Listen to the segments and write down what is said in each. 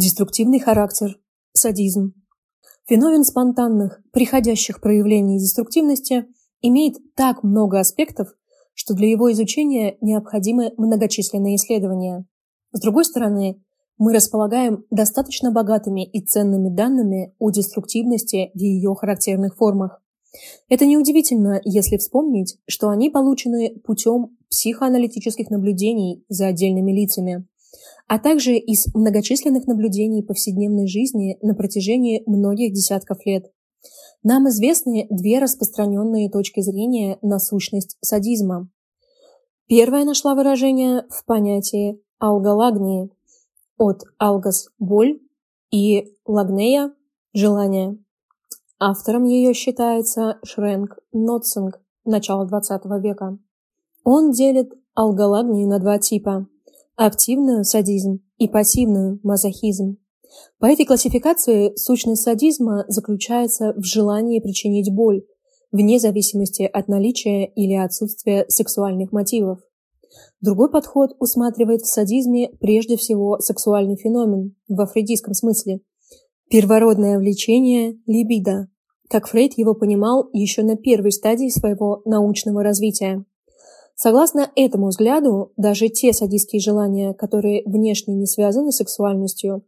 Деструктивный характер, садизм. Феномен спонтанных, приходящих проявлений деструктивности имеет так много аспектов, что для его изучения необходимы многочисленные исследования. С другой стороны, мы располагаем достаточно богатыми и ценными данными о деструктивности в ее характерных формах. Это неудивительно, если вспомнить, что они получены путем психоаналитических наблюдений за отдельными лицами, а также из многочисленных наблюдений повседневной жизни на протяжении многих десятков лет. Нам известны две распространенные точки зрения на сущность садизма. Первая нашла выражение в понятии алгалагнии от алгас – боль и лагнея – желание. Автором ее считается Шренк Нотсинг, начала XX века. Он делит алгалагнию на два типа – активную садизм и пассивную мазохизм. По этой классификации сущность садизма заключается в желании причинить боль, вне зависимости от наличия или отсутствия сексуальных мотивов. Другой подход усматривает в садизме прежде всего сексуальный феномен в афродийском смысле. Первородное влечение – либидо, как Фрейд его понимал еще на первой стадии своего научного развития. Согласно этому взгляду, даже те садистские желания, которые внешне не связаны с сексуальностью,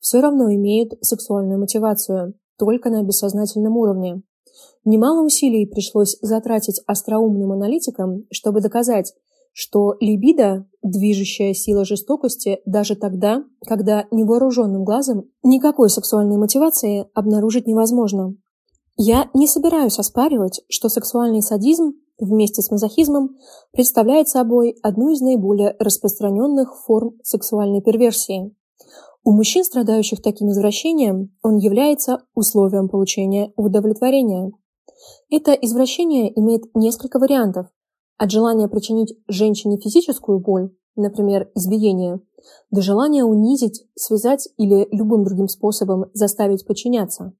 все равно имеют сексуальную мотивацию, только на бессознательном уровне. Немало усилий пришлось затратить остроумным аналитикам, чтобы доказать, что либидо – движущая сила жестокости даже тогда, когда невооруженным глазом никакой сексуальной мотивации обнаружить невозможно. Я не собираюсь оспаривать, что сексуальный садизм вместе с мазохизмом представляет собой одну из наиболее распространенных форм сексуальной перверсии. У мужчин, страдающих таким извращением, он является условием получения удовлетворения. Это извращение имеет несколько вариантов. От желания причинить женщине физическую боль, например, избиение, до желания унизить, связать или любым другим способом заставить подчиняться.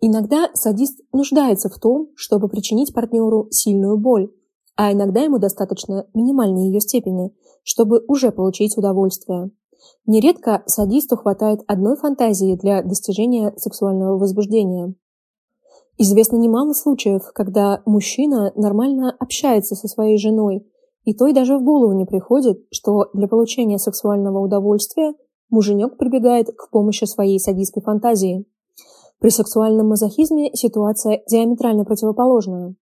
Иногда садист нуждается в том, чтобы причинить партнеру сильную боль, а иногда ему достаточно минимальной ее степени, чтобы уже получить удовольствие. Нередко садисту хватает одной фантазии для достижения сексуального возбуждения. Известно немало случаев, когда мужчина нормально общается со своей женой, и той даже в голову не приходит, что для получения сексуального удовольствия муженек прибегает к помощи своей садистской фантазии. При сексуальном мазохизме ситуация диаметрально противоположная.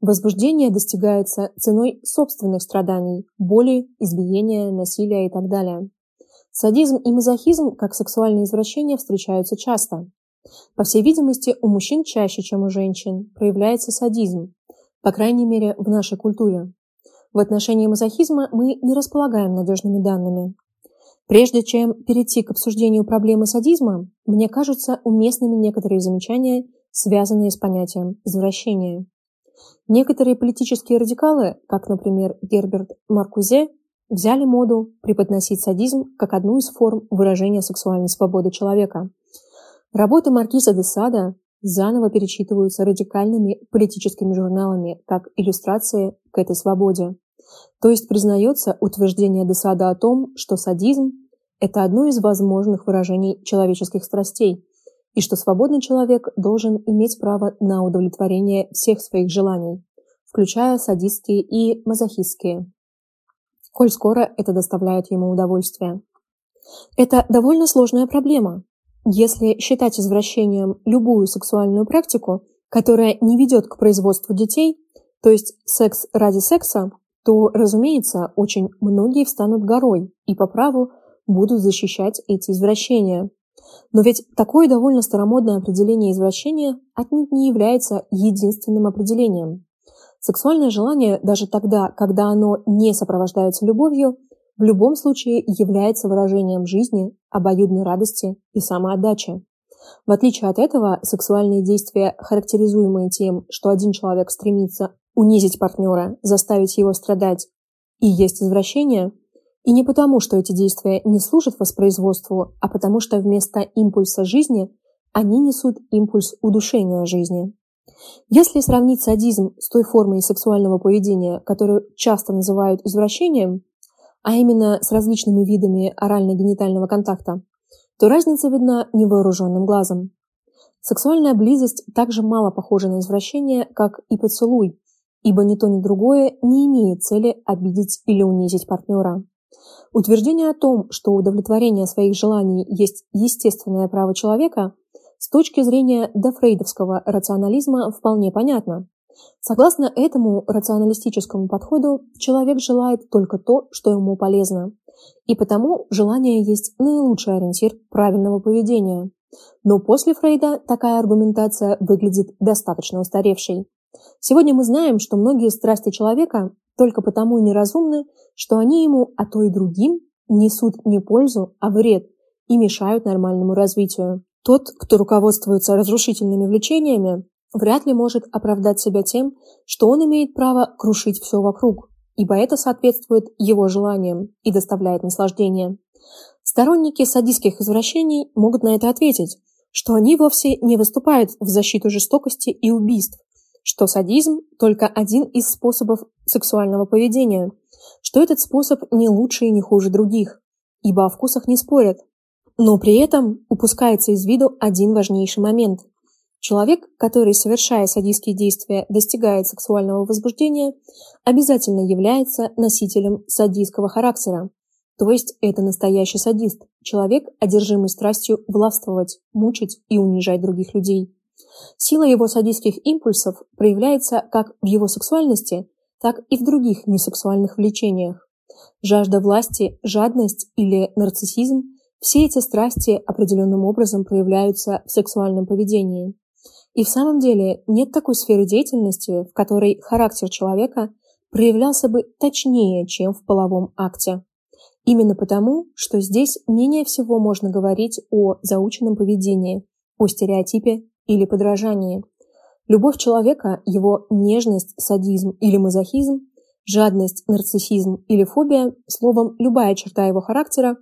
Возбуждение достигается ценой собственных страданий, боли, избиения, насилия и так далее. Садизм и мазохизм, как сексуальные извращения, встречаются часто. По всей видимости, у мужчин чаще, чем у женщин, проявляется садизм, по крайней мере, в нашей культуре. В отношении мазохизма мы не располагаем надежными данными. Прежде чем перейти к обсуждению проблемы садизма, мне кажутся уместными некоторые замечания, связанные с понятием извращения. Некоторые политические радикалы, как, например, Герберт Маркузе, взяли моду преподносить садизм как одну из форм выражения сексуальной свободы человека. Работы Маркиза де Сада заново перечитываются радикальными политическими журналами как иллюстрации к этой свободе. То есть признается утверждение де Сада о том, что садизм – это одно из возможных выражений человеческих страстей, и что свободный человек должен иметь право на удовлетворение всех своих желаний, включая садистские и мазохистские коль скоро это доставляет ему удовольствие. Это довольно сложная проблема. Если считать извращением любую сексуальную практику, которая не ведет к производству детей, то есть секс ради секса, то, разумеется, очень многие встанут горой и по праву будут защищать эти извращения. Но ведь такое довольно старомодное определение извращения отнюдь не является единственным определением. Сексуальное желание даже тогда, когда оно не сопровождается любовью, в любом случае является выражением жизни, обоюдной радости и самоотдачи. В отличие от этого, сексуальные действия, характеризуемые тем, что один человек стремится унизить партнера, заставить его страдать, и есть извращение, и не потому, что эти действия не служат воспроизводству, а потому что вместо импульса жизни они несут импульс удушения жизни. Если сравнить садизм с той формой сексуального поведения, которую часто называют извращением, а именно с различными видами орально-генитального контакта, то разница видна невооруженным глазом. Сексуальная близость также мало похожа на извращение, как и поцелуй, ибо ни то, ни другое не имеет цели обидеть или унизить партнера. Утверждение о том, что удовлетворение своих желаний есть естественное право человека, с точки зрения дофрейдовского рационализма вполне понятно. Согласно этому рационалистическому подходу, человек желает только то, что ему полезно. И потому желание есть наилучший ориентир правильного поведения. Но после Фрейда такая аргументация выглядит достаточно устаревшей. Сегодня мы знаем, что многие страсти человека только потому и неразумны, что они ему, а то и другим, несут не пользу, а вред и мешают нормальному развитию. Тот, кто руководствуется разрушительными влечениями, вряд ли может оправдать себя тем, что он имеет право крушить все вокруг, ибо это соответствует его желаниям и доставляет наслаждение. Сторонники садистских извращений могут на это ответить, что они вовсе не выступают в защиту жестокости и убийств, что садизм – только один из способов сексуального поведения, что этот способ не лучше и не хуже других, ибо о вкусах не спорят. Но при этом упускается из виду один важнейший момент. Человек, который, совершая садистские действия, достигает сексуального возбуждения, обязательно является носителем садистского характера. То есть это настоящий садист, человек, одержимый страстью властвовать, мучить и унижать других людей. Сила его садистских импульсов проявляется как в его сексуальности, так и в других несексуальных влечениях. Жажда власти, жадность или нарциссизм – все эти страсти определенным образом проявляются в сексуальном поведении. И в самом деле нет такой сферы деятельности, в которой характер человека проявлялся бы точнее, чем в половом акте. Именно потому, что здесь менее всего можно говорить о заученном поведении, о стереотипе или подражании. Любовь человека, его нежность, садизм или мазохизм, жадность, нарциссизм или фобия, словом, любая черта его характера,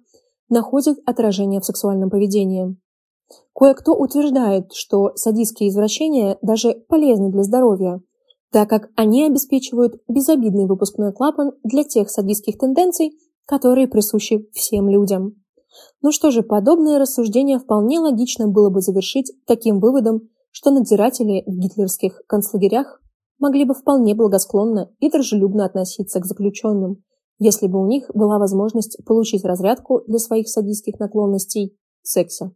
находит отражение в сексуальном поведении. Кое-кто утверждает, что садистские извращения даже полезны для здоровья, так как они обеспечивают безобидный выпускной клапан для тех садистских тенденций, которые присущи всем людям. Ну что же, подобное рассуждение вполне логично было бы завершить таким выводом, что надзиратели в гитлерских концлагерях могли бы вполне благосклонно и дружелюбно относиться к заключенным, если бы у них была возможность получить разрядку для своих садистских наклонностей в сексе.